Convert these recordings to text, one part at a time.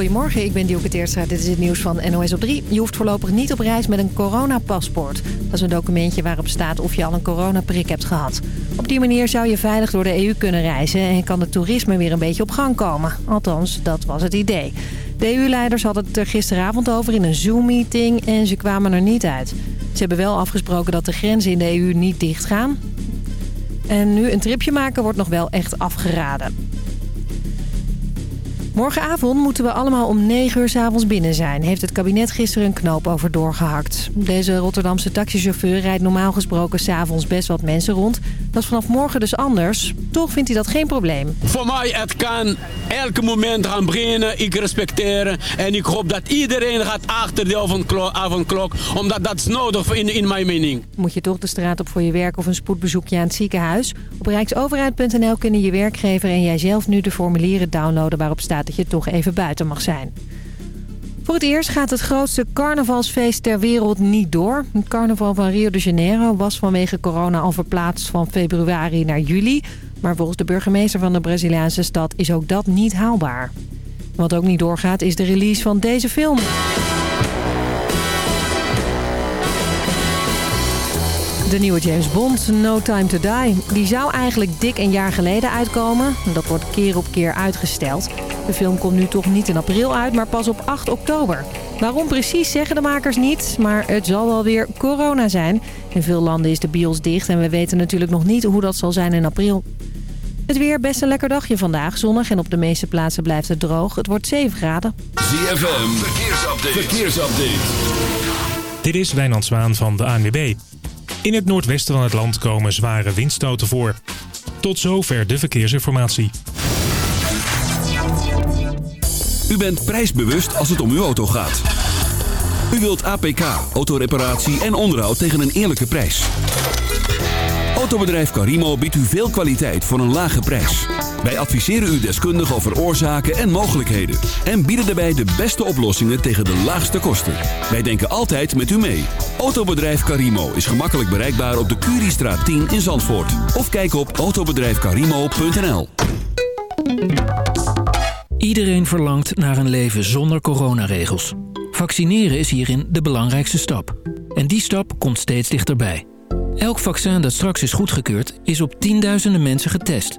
Goedemorgen, ik ben Dielke. Dit is het nieuws van NOS op 3. Je hoeft voorlopig niet op reis met een coronapaspoort. Dat is een documentje waarop staat of je al een coronaprik hebt gehad. Op die manier zou je veilig door de EU kunnen reizen... en kan het toerisme weer een beetje op gang komen. Althans, dat was het idee. De EU-leiders hadden het er gisteravond over in een Zoom-meeting... en ze kwamen er niet uit. Ze hebben wel afgesproken dat de grenzen in de EU niet dichtgaan. En nu een tripje maken wordt nog wel echt afgeraden. Morgenavond moeten we allemaal om 9 uur s avonds binnen zijn. Heeft het kabinet gisteren een knoop over doorgehakt. Deze Rotterdamse taxichauffeur rijdt normaal gesproken s'avonds best wat mensen rond. Dat is vanaf morgen dus anders. Toch vindt hij dat geen probleem. Voor mij het kan elke moment gaan beginnen. Ik respecteren. En ik hoop dat iedereen gaat achter de avondklok. Omdat dat is nodig in, in mijn mening. Moet je toch de straat op voor je werk of een spoedbezoekje aan het ziekenhuis? Op rijksoverheid.nl kunnen je werkgever en jijzelf nu de formulieren downloaden waarop staat dat je toch even buiten mag zijn. Voor het eerst gaat het grootste carnavalsfeest ter wereld niet door. Het carnaval van Rio de Janeiro was vanwege corona al verplaatst van februari naar juli. Maar volgens de burgemeester van de Braziliaanse stad is ook dat niet haalbaar. Wat ook niet doorgaat is de release van deze film. De nieuwe James Bond, No Time to Die. Die zou eigenlijk dik een jaar geleden uitkomen. Dat wordt keer op keer uitgesteld. De film komt nu toch niet in april uit, maar pas op 8 oktober. Waarom precies zeggen de makers niet, maar het zal wel weer corona zijn. In veel landen is de bios dicht en we weten natuurlijk nog niet hoe dat zal zijn in april. Het weer best een lekker dagje vandaag. Zonnig en op de meeste plaatsen blijft het droog. Het wordt 7 graden. ZFM, verkeersupdate. verkeersupdate. Dit is Wijnand Zwaan van de ANWB. In het noordwesten van het land komen zware windstoten voor. Tot zover de verkeersinformatie. U bent prijsbewust als het om uw auto gaat. U wilt APK, autoreparatie en onderhoud tegen een eerlijke prijs. Autobedrijf Carimo biedt u veel kwaliteit voor een lage prijs. Wij adviseren u deskundig over oorzaken en mogelijkheden. En bieden daarbij de beste oplossingen tegen de laagste kosten. Wij denken altijd met u mee. Autobedrijf Carimo is gemakkelijk bereikbaar op de Curiestraat 10 in Zandvoort. Of kijk op autobedrijfcarimo.nl Iedereen verlangt naar een leven zonder coronaregels. Vaccineren is hierin de belangrijkste stap. En die stap komt steeds dichterbij. Elk vaccin dat straks is goedgekeurd is op tienduizenden mensen getest.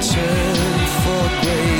return for grace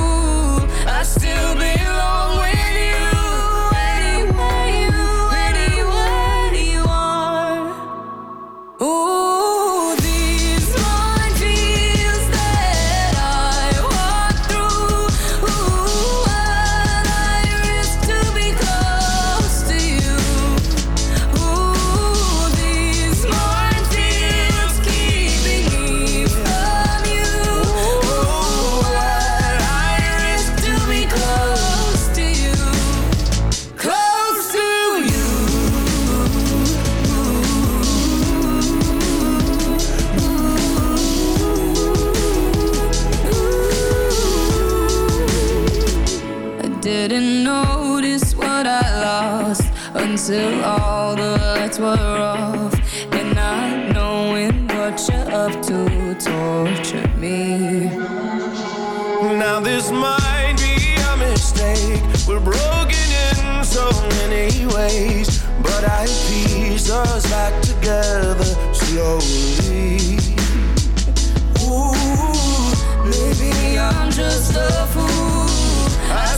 still be together slowly. Ooh, maybe I'm just a fool. I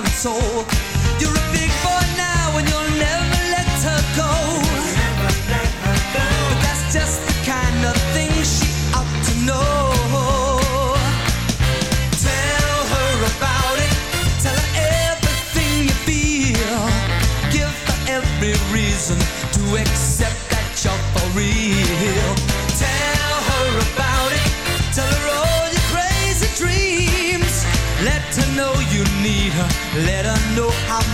and soul.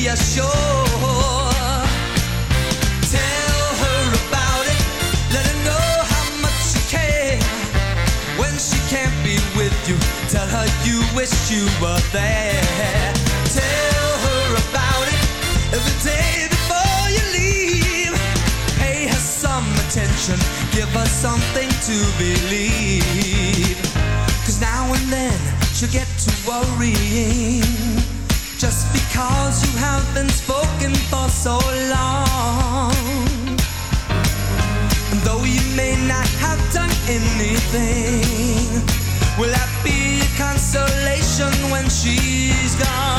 be ashore. Tell her you wish you were there. Tell her about it every day before you leave. Pay her some attention, give her something to believe. Now and then she'll worrying just because because you have been spoken for so long. And though you may not have done anything, will that be consolation when she's gone?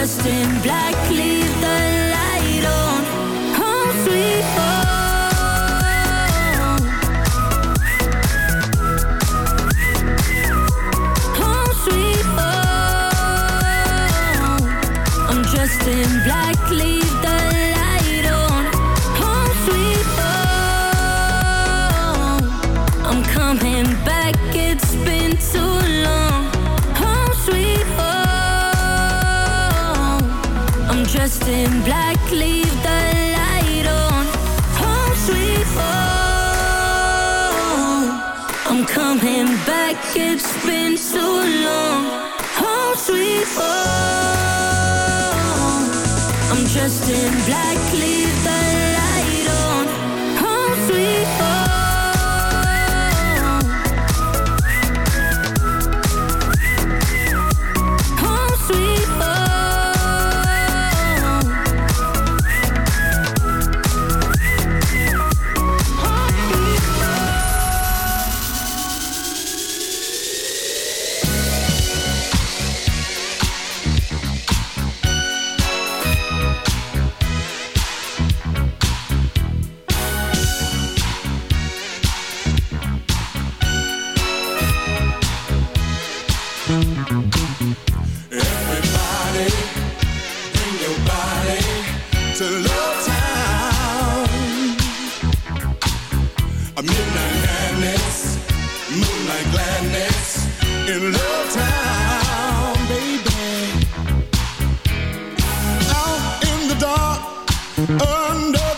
Dressed in black, in black, leave the light on. Home sweet home. I'm coming back, it's been so long. Home sweet home. I'm dressed in black, leave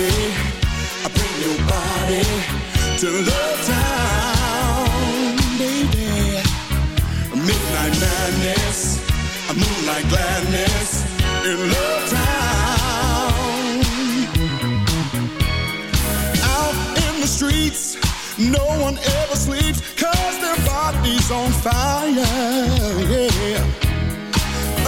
Everybody, bring your body to Love Town, baby. Midnight madness, a moonlight gladness in Love Town. Out in the streets, no one ever sleeps, cause their body's on fire, yeah.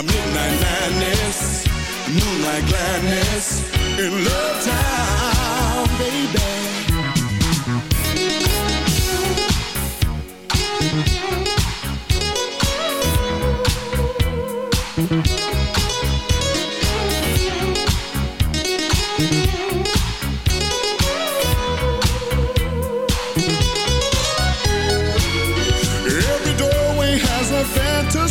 A midnight madness, moonlight gladness in love time.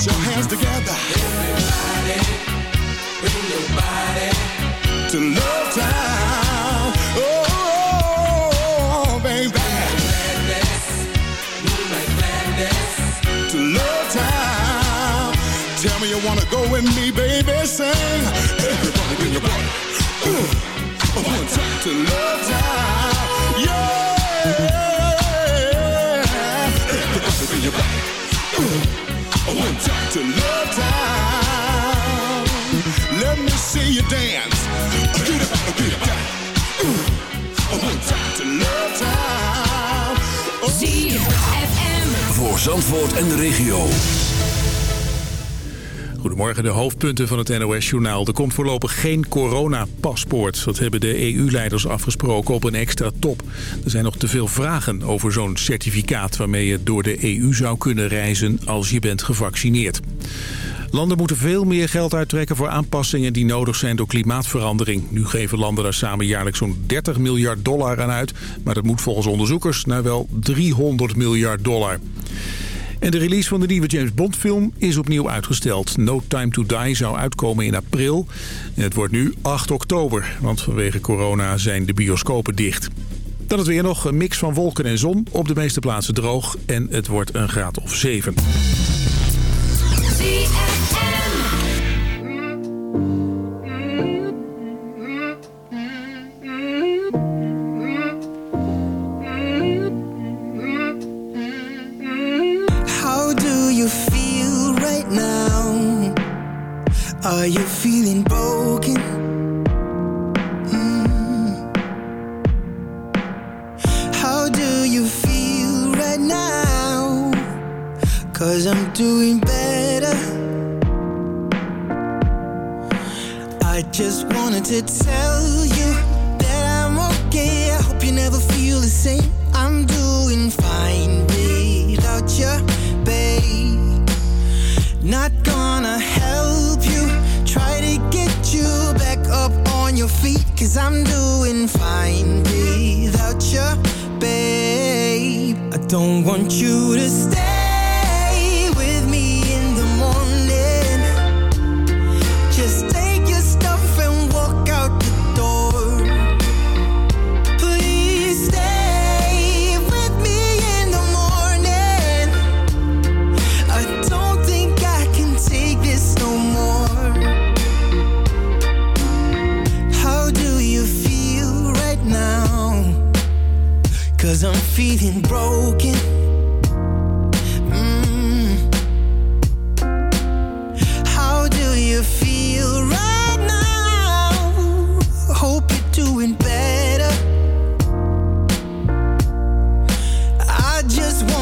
Put your hands together. Everybody, bring your body to Love Town. Oh, baby. To Love Town. Tell me you wanna go with me, baby. Sing. You dance. One time to Love. ZFM. Voor Zandvoort en de regio. Goedemorgen, de hoofdpunten van het NOS-journaal. Er komt voorlopig geen coronapaspoort. Dat hebben de EU-leiders afgesproken op een extra top. Er zijn nog te veel vragen over zo'n certificaat... waarmee je door de EU zou kunnen reizen als je bent gevaccineerd. Landen moeten veel meer geld uittrekken voor aanpassingen die nodig zijn door klimaatverandering. Nu geven landen daar samen jaarlijks zo'n 30 miljard dollar aan uit. Maar dat moet volgens onderzoekers naar wel 300 miljard dollar. En de release van de nieuwe James Bond film is opnieuw uitgesteld. No Time to Die zou uitkomen in april. Het wordt nu 8 oktober, want vanwege corona zijn de bioscopen dicht. Dan het weer nog een mix van wolken en zon. Op de meeste plaatsen droog en het wordt een graad of 7.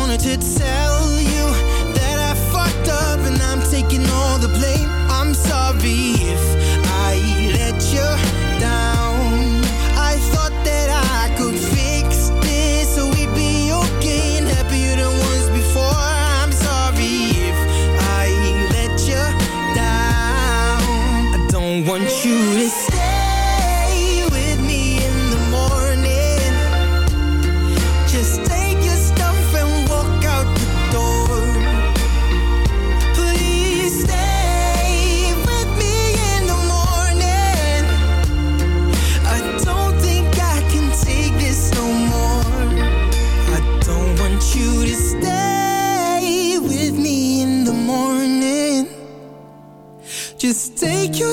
Wanted to tell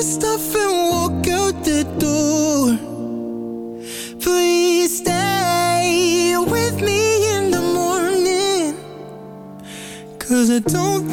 stuff and walk out the door. Please stay with me in the morning Cause I don't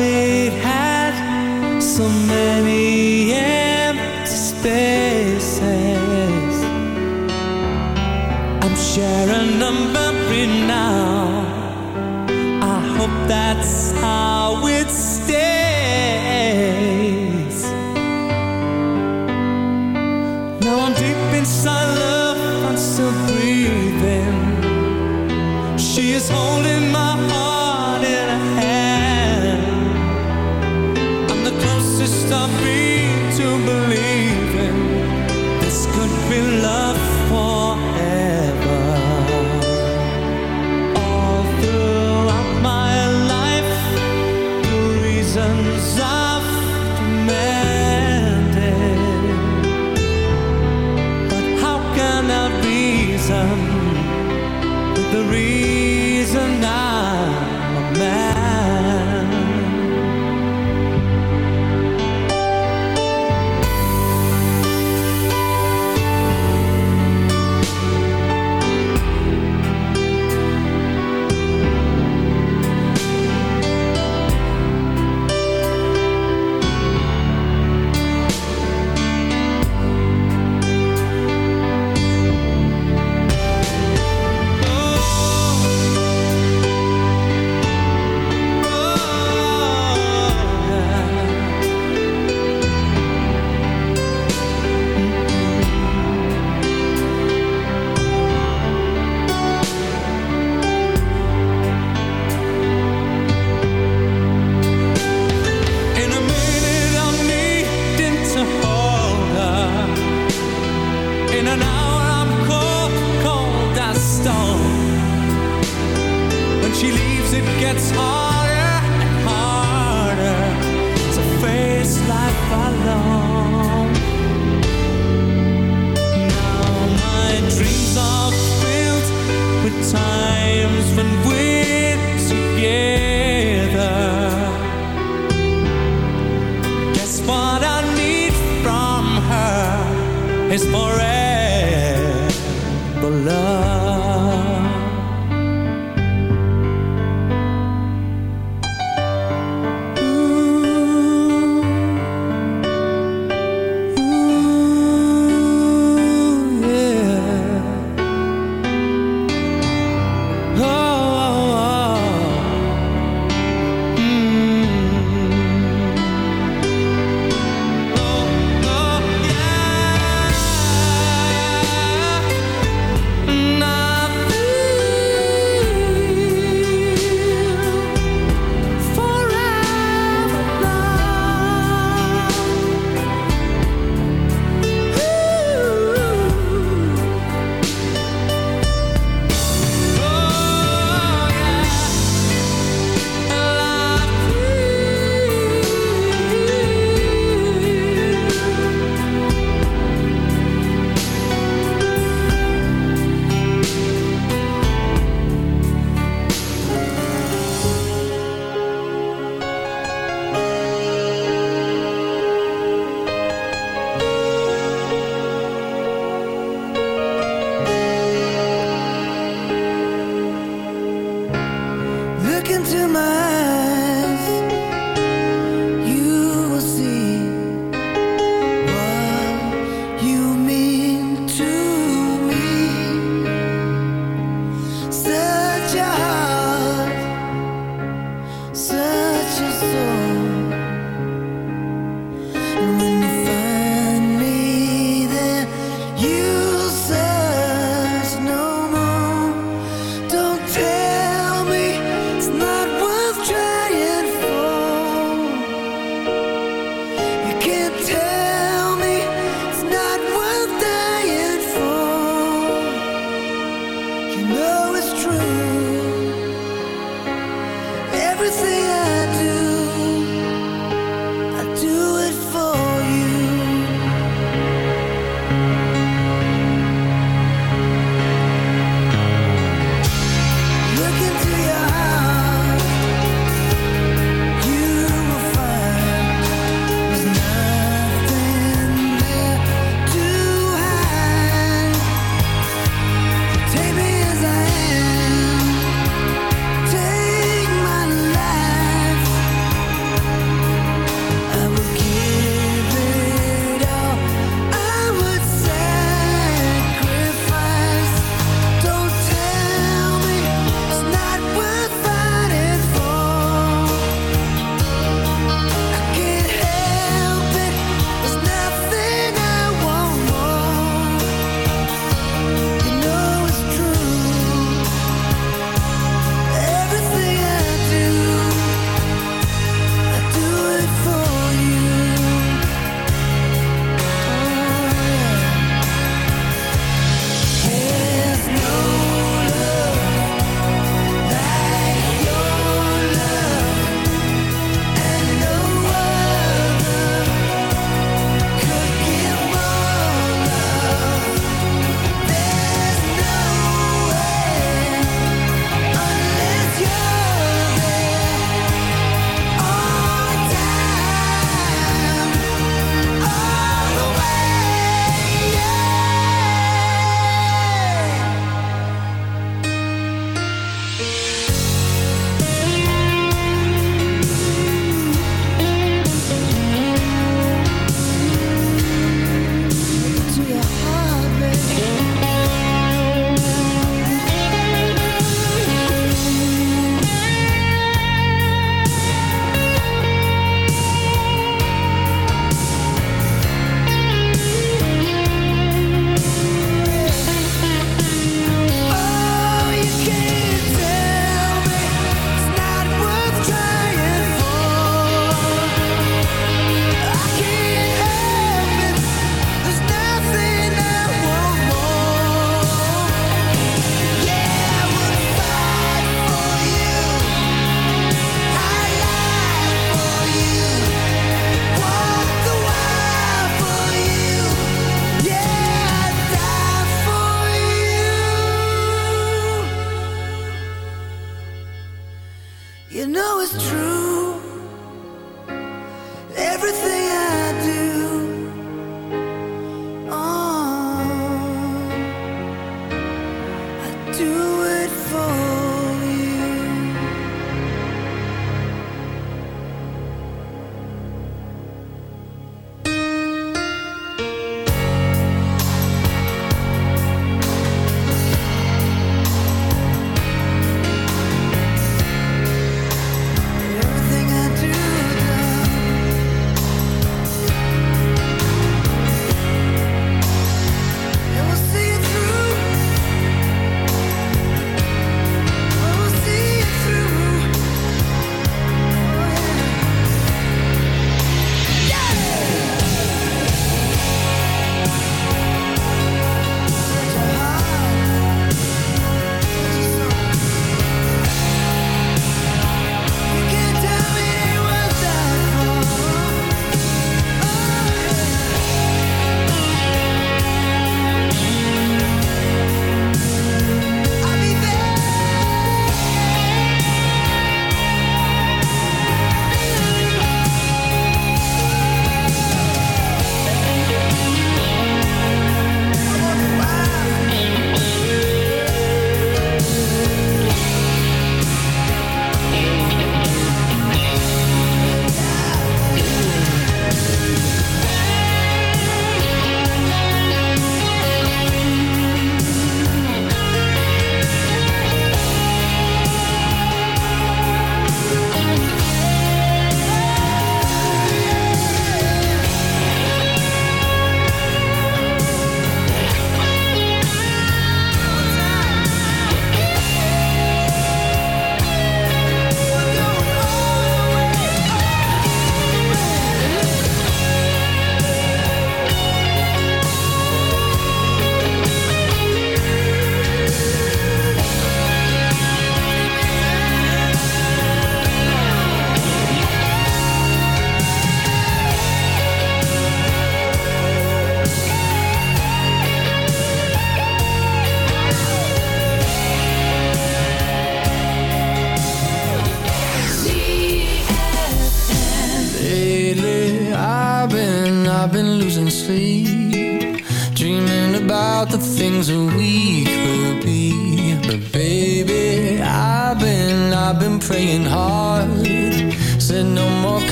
it had so many empty spaces. I'm sharing a memory now.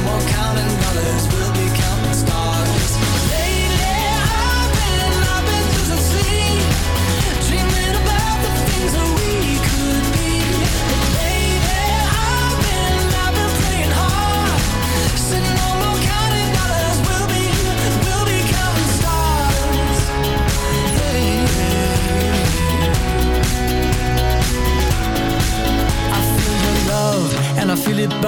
more counting dollars, we'll be counting stars.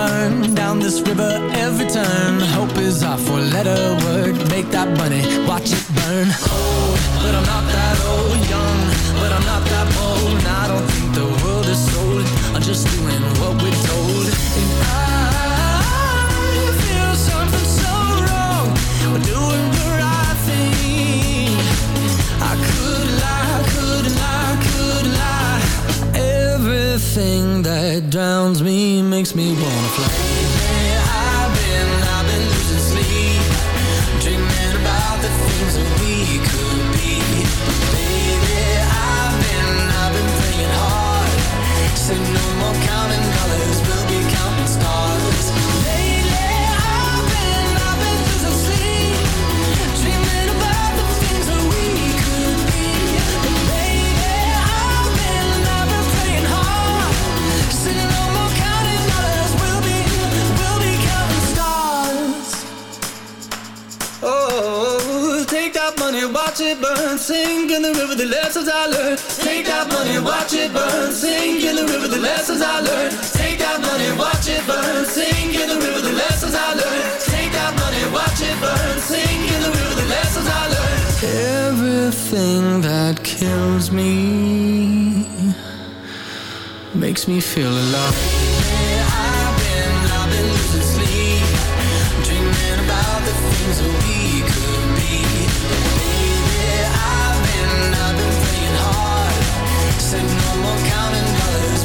burn down this river every turn. Hope is our four-letter word. Make that money, watch it burn. Old, but I'm not that old. Young, but I'm not that bold. I don't think the world is sold. I'm just doing what we're told. And I feel something so wrong. We're doing the thing that drowns me makes me wanna fly. Lately I've been, I've been losing sleep, dreaming about the things watch it burn, sink in the river, the lessons I learned. Take that money, watch it burn, sink in the river, the lessons I learned. Take that money, watch it burn, sink in the river, the lessons I learned. Take that money, watch it burn, sink in the river, the lessons I learned. Everything that kills me makes me feel alive. I've been, I've been losing sleep, dreaming about the things that we could be. no more counting dollars.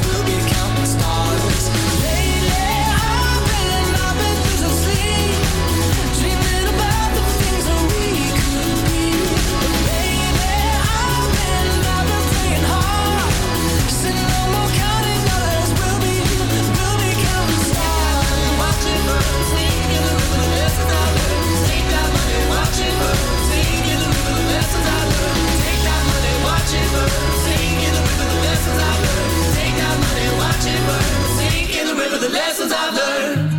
the lessons I've learned.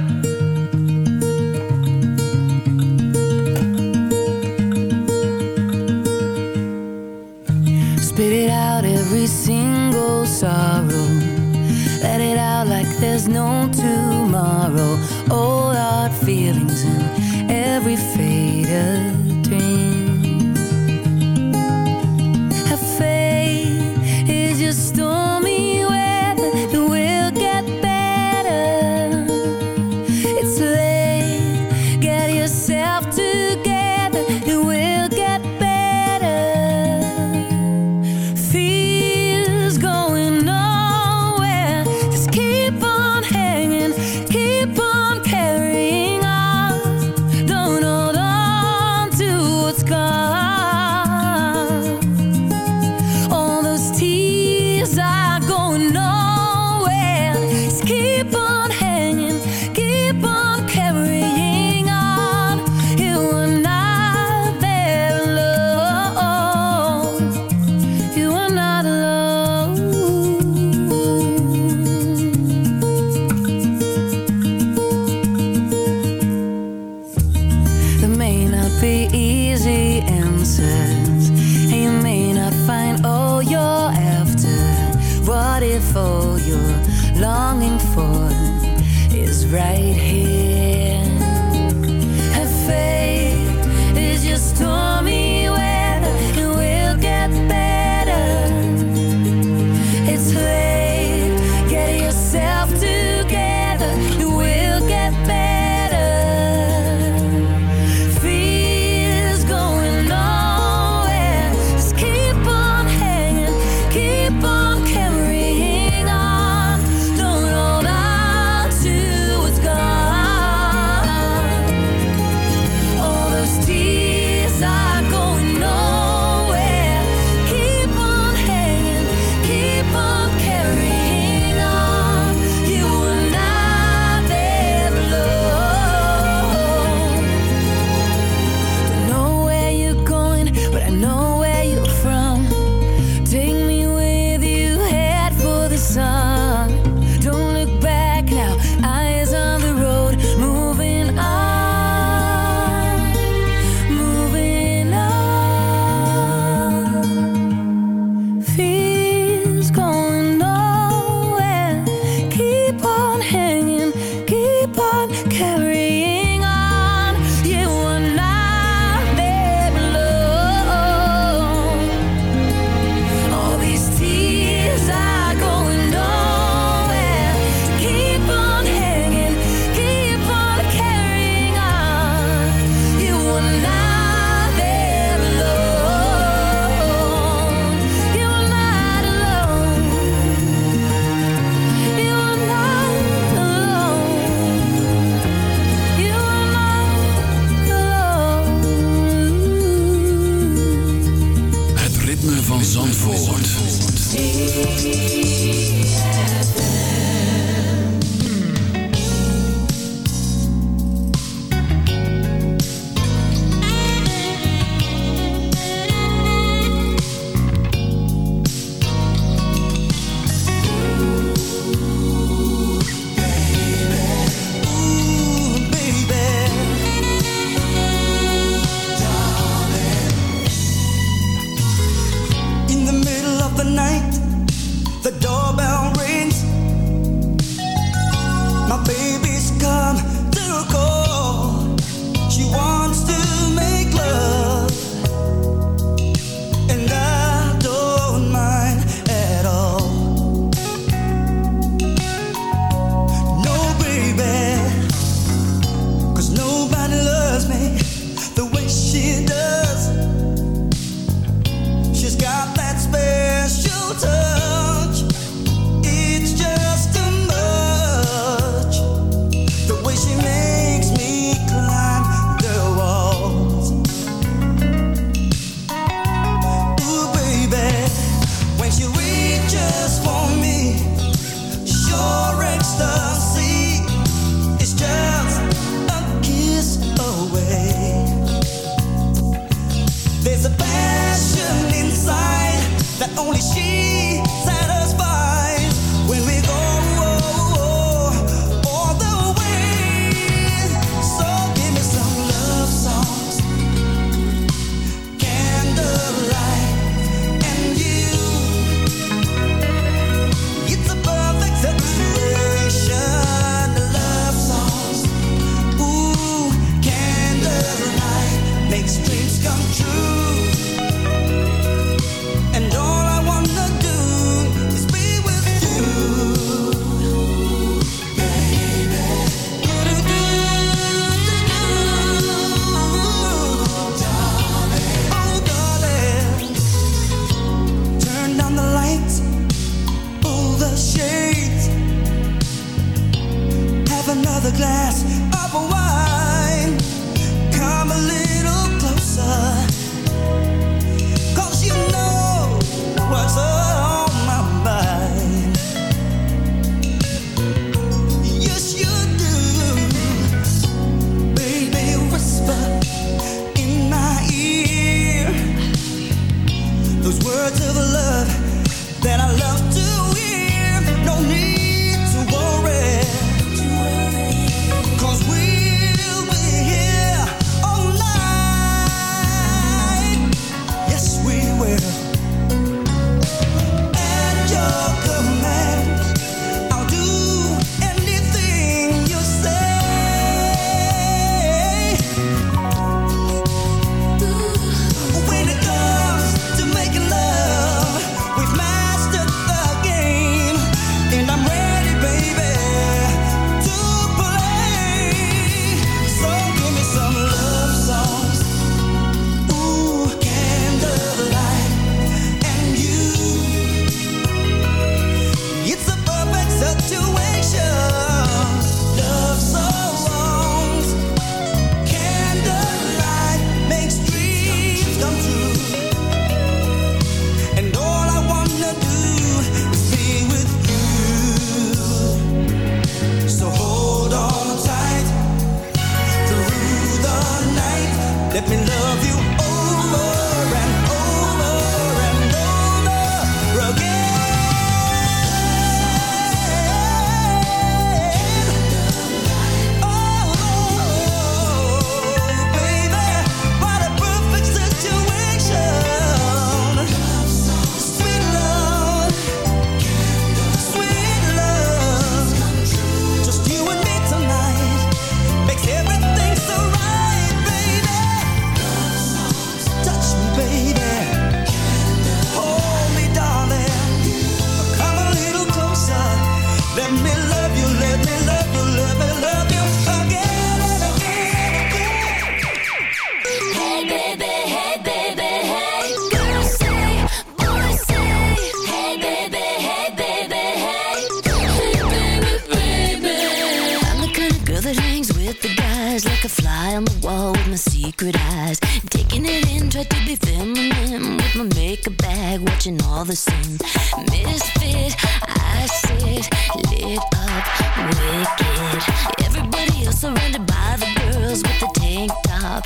Spit it out every single sorrow. Let it out like there's no tomorrow. All our feelings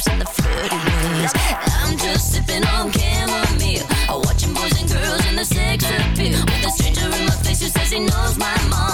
and the fruity blues. I'm just sipping on chamomile, watching boys and girls in the sex appeal. With a stranger in my face who says he knows my mom.